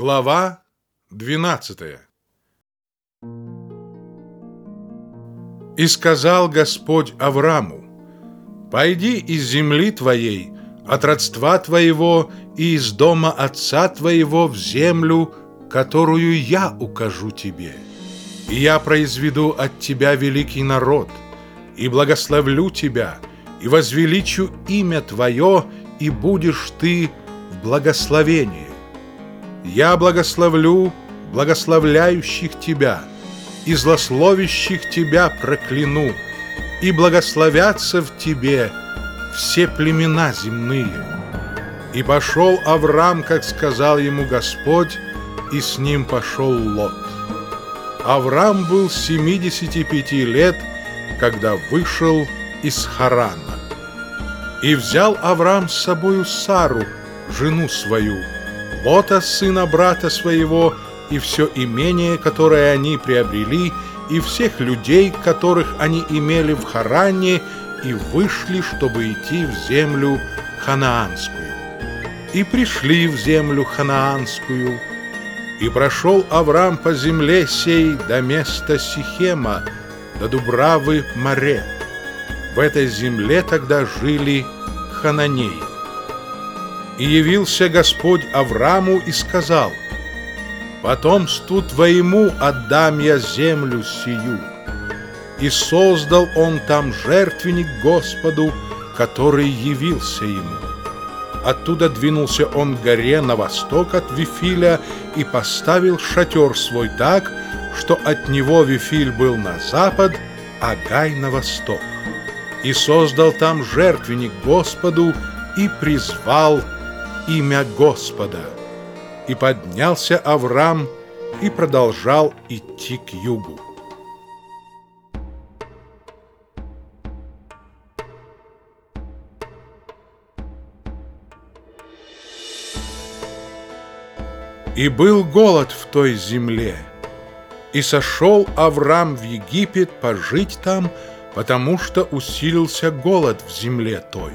Глава 12 И сказал Господь Аврааму, «Пойди из земли твоей, от родства твоего и из дома отца твоего в землю, которую я укажу тебе. И я произведу от тебя великий народ, и благословлю тебя, и возвеличу имя твое, и будешь ты в благословении. Я благословлю благословляющих тебя, и злословящих тебя прокляну, и благословятся в тебе все племена земные. И пошел Авраам, как сказал ему Господь, и с ним пошел Лот. Авраам был 75 лет, когда вышел из Харана. И взял Авраам с собою Сару, жену свою, Лота, сына брата своего, и все имение, которое они приобрели, и всех людей, которых они имели в Харане, и вышли, чтобы идти в землю ханаанскую. И пришли в землю ханаанскую, и прошел Авраам по земле сей до места Сихема, до Дубравы море. В этой земле тогда жили хананеи. И явился Господь Аврааму и сказал, «Потомству твоему отдам я землю сию». И создал он там жертвенник Господу, который явился ему. Оттуда двинулся он к горе на восток от Вифиля и поставил шатер свой так, что от него Вифиль был на запад, а Гай на восток. И создал там жертвенник Господу и призвал имя Господа. И поднялся Авраам и продолжал идти к югу. И был голод в той земле, и сошел Авраам в Египет пожить там, потому что усилился голод в земле той.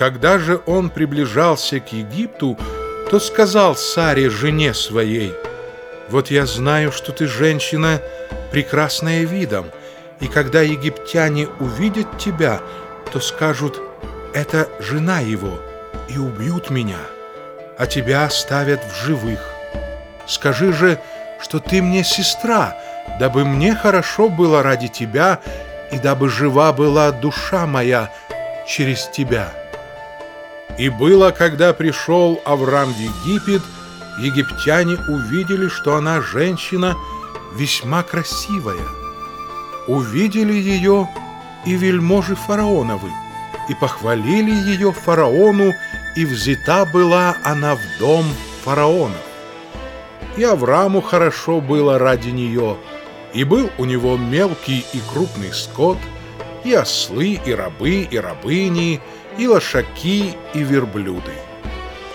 Когда же он приближался к Египту, то сказал Саре, жене своей, «Вот я знаю, что ты женщина, прекрасная видом, и когда египтяне увидят тебя, то скажут, это жена его, и убьют меня, а тебя оставят в живых. Скажи же, что ты мне сестра, дабы мне хорошо было ради тебя, и дабы жива была душа моя через тебя». И было, когда пришел Авраам в Египет, египтяне увидели, что она женщина весьма красивая. Увидели ее и вельможи фараоновы, и похвалили ее фараону, и взята была она в дом фараона. И Аврааму хорошо было ради нее, и был у него мелкий и крупный скот, и ослы, и рабы, и рабыни, и лошаки, и верблюды.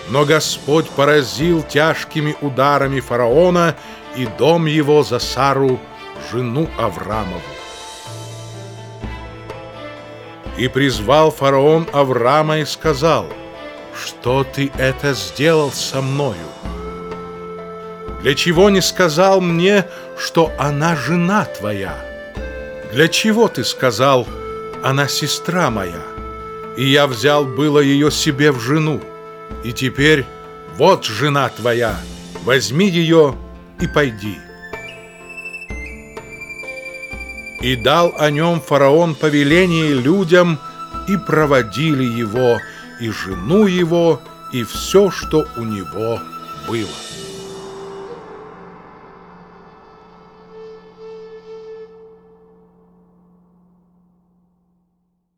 Но Господь поразил тяжкими ударами фараона и дом его за Сару, жену Аврамову. И призвал фараон Авраама и сказал, «Что ты это сделал со мною? Для чего не сказал мне, что она жена твоя? Для чего ты сказал, она сестра моя?» И я взял было ее себе в жену. И теперь вот жена твоя, возьми ее и пойди. И дал о нем фараон повеление людям, и проводили его, и жену его, и все, что у него было.